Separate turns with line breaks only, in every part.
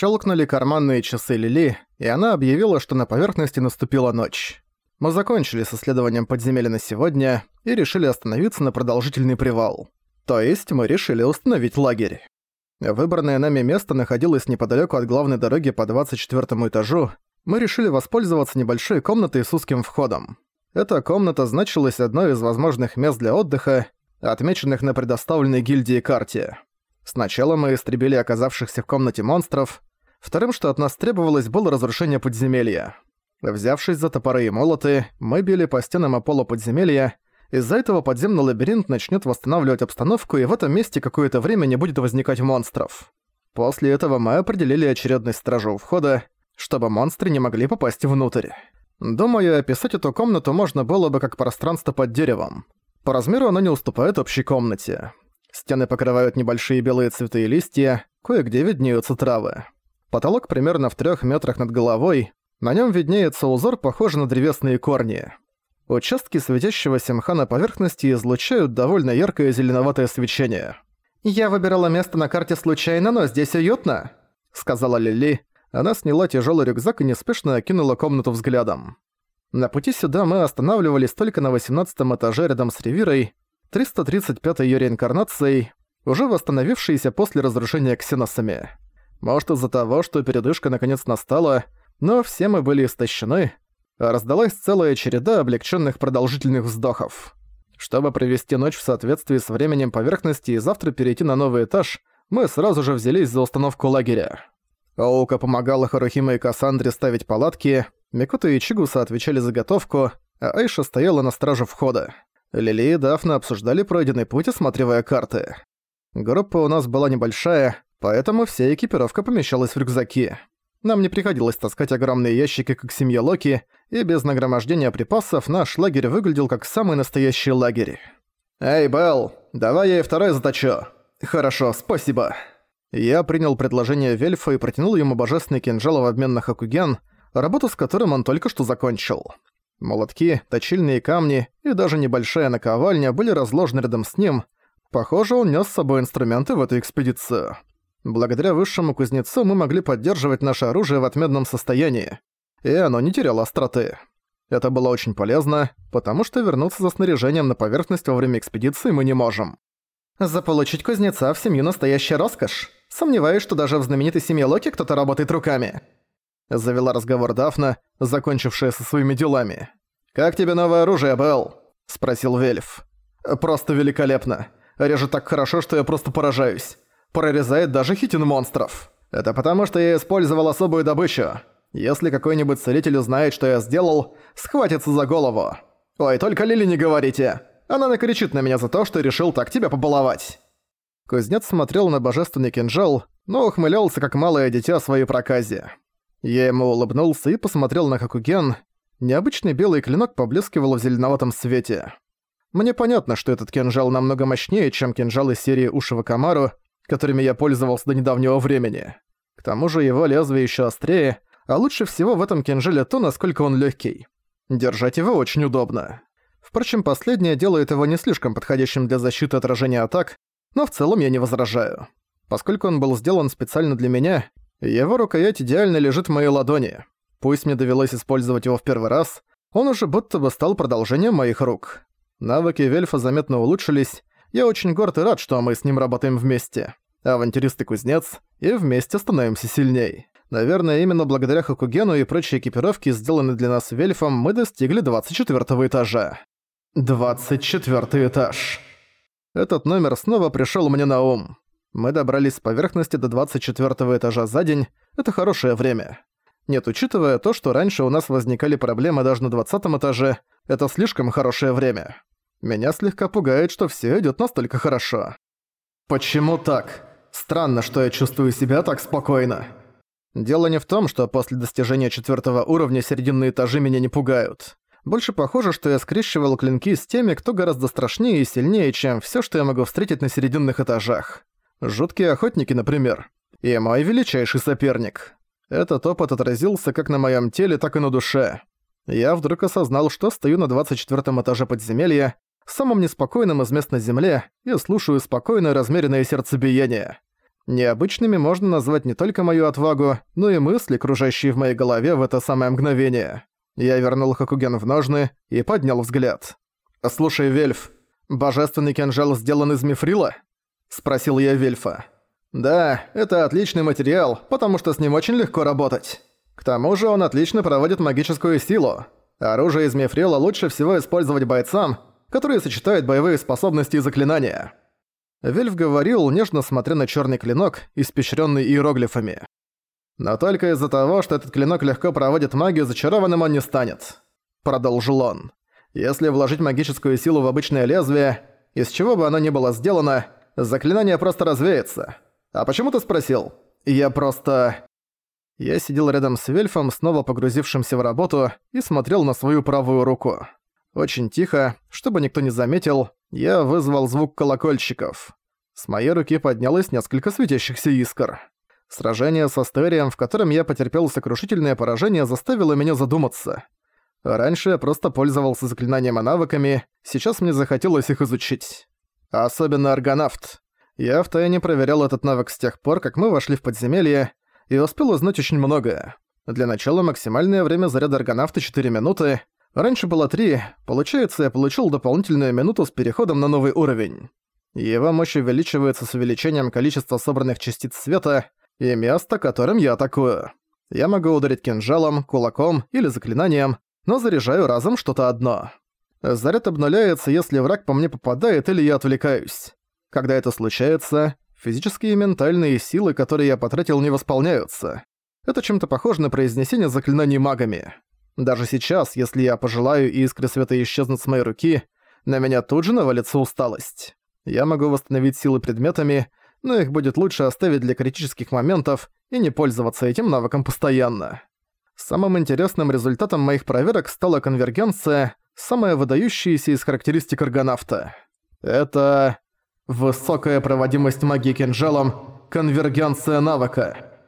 Щелкнули карманные часы Лили, и она объявила, что на поверхности наступила ночь. Мы закончили с исследованием подземелья на сегодня и решили остановиться на продолжительный привал. То есть мы решили установить лагерь. Выбранное нами место находилось неподалеку от главной дороги по 24 этажу. Мы решили воспользоваться небольшой комнатой с узким входом. Эта комната значилась одной из возможных мест для отдыха, отмеченных на предоставленной гильдии карте. Сначала мы истребили оказавшихся в комнате монстров, вторым, что от нас требовалось, было разрушение подземелья. Взявшись за топоры и молоты, мы били по стенам и полу подземелья, из-за этого подземный лабиринт начнет восстанавливать обстановку, и в этом месте какое-то время не будет возникать монстров. После этого мы определили очередность стражу входа, чтобы монстры не могли попасть внутрь. Думаю, описать эту комнату можно было бы как пространство под деревом. По размеру оно не уступает общей комнате. Стены покрывают небольшие белые цветы и листья, кое-где виднеются травы. Потолок примерно в трех метрах над головой, на нем виднеется узор, похожий на древесные корни. Участки светящегося мха на поверхности излучают довольно яркое зеленоватое свечение. «Я выбирала место на карте случайно, но здесь уютно», — сказала Лили. Она сняла тяжелый рюкзак и неспешно окинула комнату взглядом. На пути сюда мы останавливались только на 18 этаже рядом с Ревирой, 335-й её реинкарнацией, уже восстановившейся после разрушения ксеносами. Может из-за того, что передышка наконец настала, но все мы были истощены, а раздалась целая череда облегченных продолжительных вздохов. Чтобы провести ночь в соответствии с временем поверхности и завтра перейти на новый этаж, мы сразу же взялись за установку лагеря. Оука помогала Харухиме и Кассандре ставить палатки, Микото и Чигуса отвечали за готовку, а Айша стояла на страже входа. Лили и Дафна обсуждали пройденный путь, осматривая карты. Группа у нас была небольшая, поэтому вся экипировка помещалась в рюкзаки. Нам не приходилось таскать огромные ящики, как семья Локи, и без нагромождения припасов наш лагерь выглядел как самый настоящий лагерь. «Эй, Белл, давай я и второй заточу». «Хорошо, спасибо». Я принял предложение Вельфа и протянул ему божественный кинжал в обмен на Хакуген, работу с которым он только что закончил. Молотки, точильные камни и даже небольшая наковальня были разложены рядом с ним. Похоже, он нес с собой инструменты в эту экспедицию. Благодаря высшему кузнецу мы могли поддерживать наше оружие в отменном состоянии, и оно не теряло остроты. Это было очень полезно, потому что вернуться за снаряжением на поверхность во время экспедиции мы не можем. Заполучить кузнеца в семью настоящая роскошь. Сомневаюсь, что даже в знаменитой семье Локи кто-то работает руками. Завела разговор Дафна, закончившая со своими делами. «Как тебе новое оружие, Белл?» – спросил Вельф. «Просто великолепно. Режет так хорошо, что я просто поражаюсь прорезает даже хитин монстров. Это потому, что я использовал особую добычу. Если какой-нибудь целитель узнает, что я сделал, схватится за голову. Ой, только Лили не говорите. Она накричит на меня за то, что решил так тебя побаловать. Кузнец смотрел на божественный кинжал, но ухмылялся как малое дитя своей проказе. Я ему улыбнулся и посмотрел на Хакуген. Необычный белый клинок поблескивал в зеленоватом свете. Мне понятно, что этот кинжал намного мощнее, чем кинжал из серии Ушива Камару, которыми я пользовался до недавнего времени. К тому же его лезвие еще острее, а лучше всего в этом кинжале то, насколько он легкий. Держать его очень удобно. Впрочем, последнее делает его не слишком подходящим для защиты отражения атак, но в целом я не возражаю. Поскольку он был сделан специально для меня, его рукоять идеально лежит в моей ладони. Пусть мне довелось использовать его в первый раз, он уже будто бы стал продолжением моих рук. Навыки Вельфа заметно улучшились, я очень горд и рад, что мы с ним работаем вместе. Авантюрист и кузнец, и вместе становимся сильней. Наверное, именно благодаря Хакугену и прочей экипировке, сделанной для нас Вельфом, мы достигли 24 этажа. 24 этаж. Этот номер снова пришёл мне на ум. Мы добрались с поверхности до 24 этажа за день. Это хорошее время. Нет, учитывая то, что раньше у нас возникали проблемы даже на 20 этаже, это слишком хорошее время. Меня слегка пугает, что всё идёт настолько хорошо. Почему так? Странно, что я чувствую себя так спокойно. Дело не в том, что после достижения четвёртого уровня серединные этажи меня не пугают. Больше похоже, что я скрещивал клинки с теми, кто гораздо страшнее и сильнее, чем всё, что я могу встретить на серединных этажах. Жуткие охотники, например. И мой величайший соперник. Этот опыт отразился как на моём теле, так и на душе. Я вдруг осознал, что стою на 24 этаже подземелья, самым неспокойным из мест на Земле, и слушаю спокойное размеренное сердцебиение. Необычными можно назвать не только мою отвагу, но и мысли, кружащие в моей голове в это самое мгновение. Я вернул Хакуген в ножны и поднял взгляд. «Слушай, Вельф, божественный кинжал сделан из мифрила?» – спросил я Вельфа. «Да, это отличный материал, потому что с ним очень легко работать. К тому же он отлично проводит магическую силу. Оружие из мифрила лучше всего использовать бойцам, которые сочетают боевые способности и заклинания». Вельф говорил, нежно смотря на черный клинок, испещренный иероглифами. «Но только из-за того, что этот клинок легко проводит магию, зачарованным он не станет», — продолжил он. «Если вложить магическую силу в обычное лезвие, из чего бы оно ни было сделано, заклинание просто развеется. А почему ты спросил? Я просто...» Я сидел рядом с Вельфом, снова погрузившимся в работу, и смотрел на свою правую руку. Очень тихо, чтобы никто не заметил, я вызвал звук колокольчиков. С моей руки поднялось несколько светящихся искр. Сражение со Стерием, в котором я потерпел сокрушительное поражение, заставило меня задуматься. Раньше я просто пользовался заклинаниями и навыками, сейчас мне захотелось их изучить. Особенно Аргонавт. Я втайне проверял этот навык с тех пор, как мы вошли в подземелье, и успел узнать очень многое. Для начала максимальное время заряда Аргонавта 4 минуты, Раньше было три, получается, я получил дополнительную минуту с переходом на новый уровень. Его мощь увеличивается с увеличением количества собранных частиц света и места, которым я атакую. Я могу ударить кинжалом, кулаком или заклинанием, но заряжаю разом что-то одно. Заряд обнуляется, если враг по мне попадает или я отвлекаюсь. Когда это случается, физические и ментальные силы, которые я потратил, не восполняются. Это чем-то похоже на произнесение заклинаний магами. Даже сейчас, если я пожелаю и искры света исчезнут с моей руки, на меня тут же навалится усталость. Я могу восстановить силы предметами, но их будет лучше оставить для критических моментов и не пользоваться этим навыком постоянно. Самым интересным результатом моих проверок стала конвергенция, самая выдающаяся из характеристик аргонавта. Это... высокая проводимость магии кинжалом, конвергенция навыка.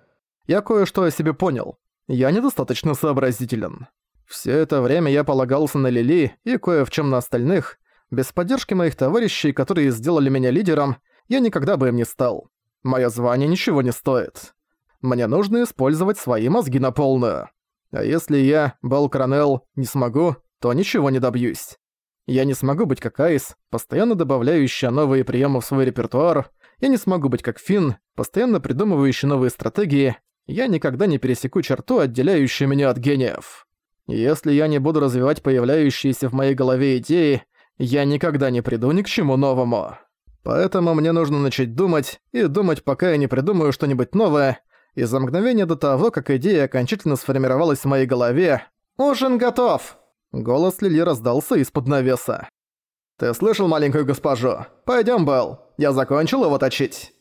Я кое-что о себе понял. Я недостаточно сообразителен. Все это время я полагался на Лили и кое в чем на остальных. Без поддержки моих товарищей, которые сделали меня лидером, я никогда бы им не стал. Моё звание ничего не стоит. Мне нужно использовать свои мозги на полную. А если я, Белл Кронелл, не смогу, то ничего не добьюсь. Я не смогу быть как Айс, постоянно добавляющая новые приемы в свой репертуар. Я не смогу быть как Финн, постоянно придумывающий новые стратегии. Я никогда не пересеку черту, отделяющую меня от гениев. Если я не буду развивать появляющиеся в моей голове идеи, я никогда не приду ни к чему новому. Поэтому мне нужно начать думать, и думать, пока я не придумаю что-нибудь новое, и за мгновение до того, как идея окончательно сформировалась в моей голове «Ужин готов!» Голос Лили раздался из-под навеса. «Ты слышал маленькую госпожу? Пойдём, Белл, я закончил его точить».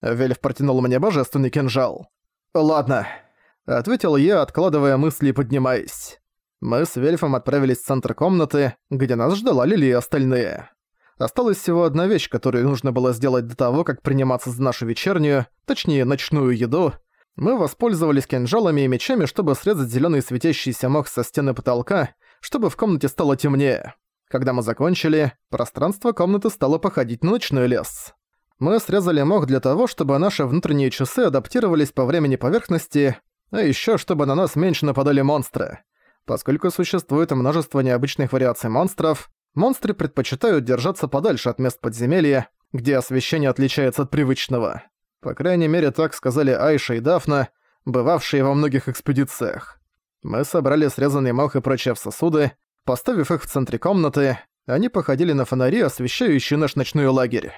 Вельф протянул мне божественный кинжал. «Ладно», — ответил я, откладывая мысли и поднимаясь. Мы с Вельфом отправились в центр комнаты, где нас ждала Лили и остальные. Осталась всего одна вещь, которую нужно было сделать до того, как приниматься за нашу вечернюю, точнее, ночную еду. Мы воспользовались кинжалами и мечами, чтобы срезать зелёный светящийся мох со стены потолка, чтобы в комнате стало темнее. Когда мы закончили, пространство комнаты стало походить на ночной лес. Мы срезали мох для того, чтобы наши внутренние часы адаптировались по времени поверхности, а ещё, чтобы на нас меньше нападали монстры. Поскольку существует множество необычных вариаций монстров, монстры предпочитают держаться подальше от мест подземелья, где освещение отличается от привычного. По крайней мере, так сказали Айша и Дафна, бывавшие во многих экспедициях. Мы собрали срезанный мох и прочие в сосуды, поставив их в центре комнаты, они походили на фонари, освещающие наш ночной лагерь.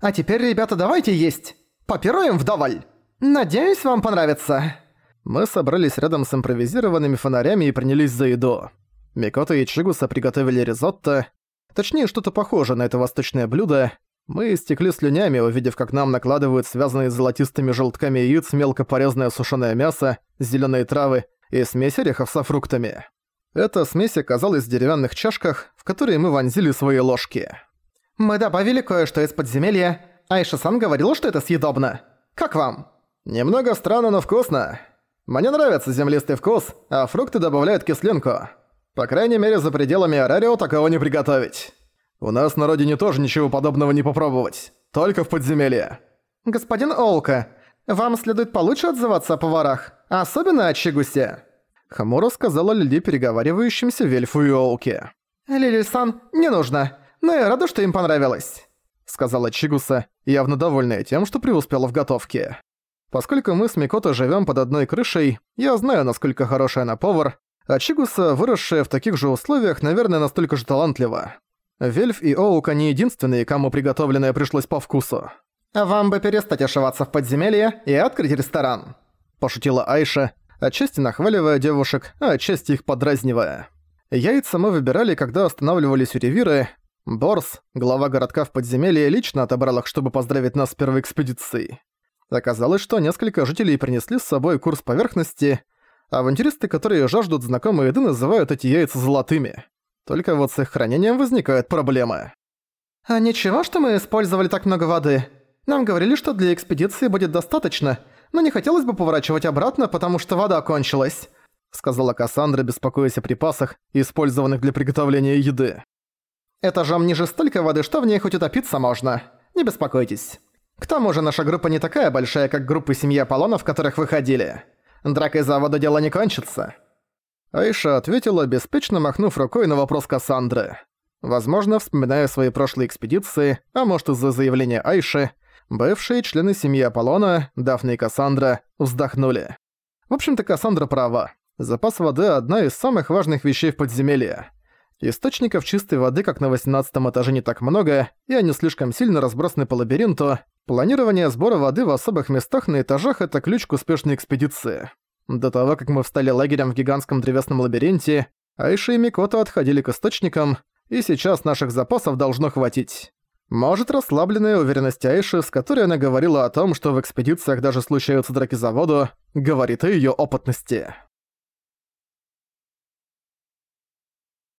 «А теперь, ребята, давайте есть! Попируем вдоволь! Надеюсь, вам понравится!»
Мы собрались рядом с импровизированными фонарями и принялись за еду. Микото и Чигуса приготовили ризотто, точнее что-то похожее на это восточное блюдо. Мы истекли слюнями, увидев, как нам накладывают связанные золотистыми желтками яиц мелко порезанное сушеное мясо, зеленые травы и смесь орехов со фруктами. Эта смесь оказалась в деревянных чашках, в которые мы вонзили свои ложки.
«Мы добавили кое-что из подземелья. Айша-сан говорил, что это съедобно. Как вам?»
«Немного странно, но вкусно. Мне нравится землистый вкус, а фрукты добавляют кислинку. По крайней мере, за пределами Арарио такого не приготовить. У нас на родине тоже ничего подобного не попробовать. Только в подземелье.
«Господин Оука, вам следует получше отзываться о поварах, особенно о Чигусе»,
хмуро сказала Лили переговаривающимся Вельфу и Оуке.
«Лили-сан, не нужно, но я рада, что им понравилось»,
сказала Чигуса, явно довольная тем, что преуспела в готовке. Поскольку мы с Микото живем под одной крышей, я знаю, насколько хорошая она повар, а Чигуса, выросшая в таких же условиях, наверное, настолько же талантлива. Вельф и Оука не единственные, кому приготовленное пришлось по вкусу.
«Вам бы перестать ошиваться в подземелье и открыть ресторан»,
пошутила Айша, отчасти нахваливая девушек, а отчасти их подразнивая. Яйца мы выбирали, когда останавливались у Ревиры. Борс, глава городка в подземелье, лично отобрал их, чтобы поздравить нас с первой экспедицией. Оказалось, что несколько жителей принесли с собой курс поверхности. Авантюристы, которые жаждут знакомой еды, называют эти яйца золотыми. Только вот с их хранением возникают проблемы.
«А ничего, что мы использовали так много воды? Нам говорили, что для экспедиции будет достаточно, но не хотелось бы поворачивать обратно, потому что вода кончилась», сказала Кассандра, беспокоясь о припасах, использованных для приготовления еды. «Этажом ниже столько воды, что в ней хоть утопиться можно. Не беспокойтесь». К тому же наша группа не такая большая, как группы семьи Аполлона, в которых вы ходили. Дракой за воду дело не кончится».
Айша ответила, беспечно махнув рукой на вопрос Кассандры. Возможно, вспоминая свои прошлые экспедиции, а может из-за заявления Айши, бывшие члены семьи Аполлона, Дафна и Кассандра, вздохнули. В общем-то, Кассандра права. Запас воды – одна из самых важных вещей в подземелье. Источников чистой воды, как на 18 этаже, не так много, и они слишком сильно разбросаны по лабиринту. Планирование сбора воды в особых местах на этажах – это ключ к успешной экспедиции. До того, как мы встали лагерем в гигантском древесном лабиринте, Айши и Микото отходили к источникам, и сейчас наших запасов должно хватить. Может, расслабленная уверенность Айши, с которой она говорила о том, что в экспедициях даже случаются драки за воду, говорит о её опытности.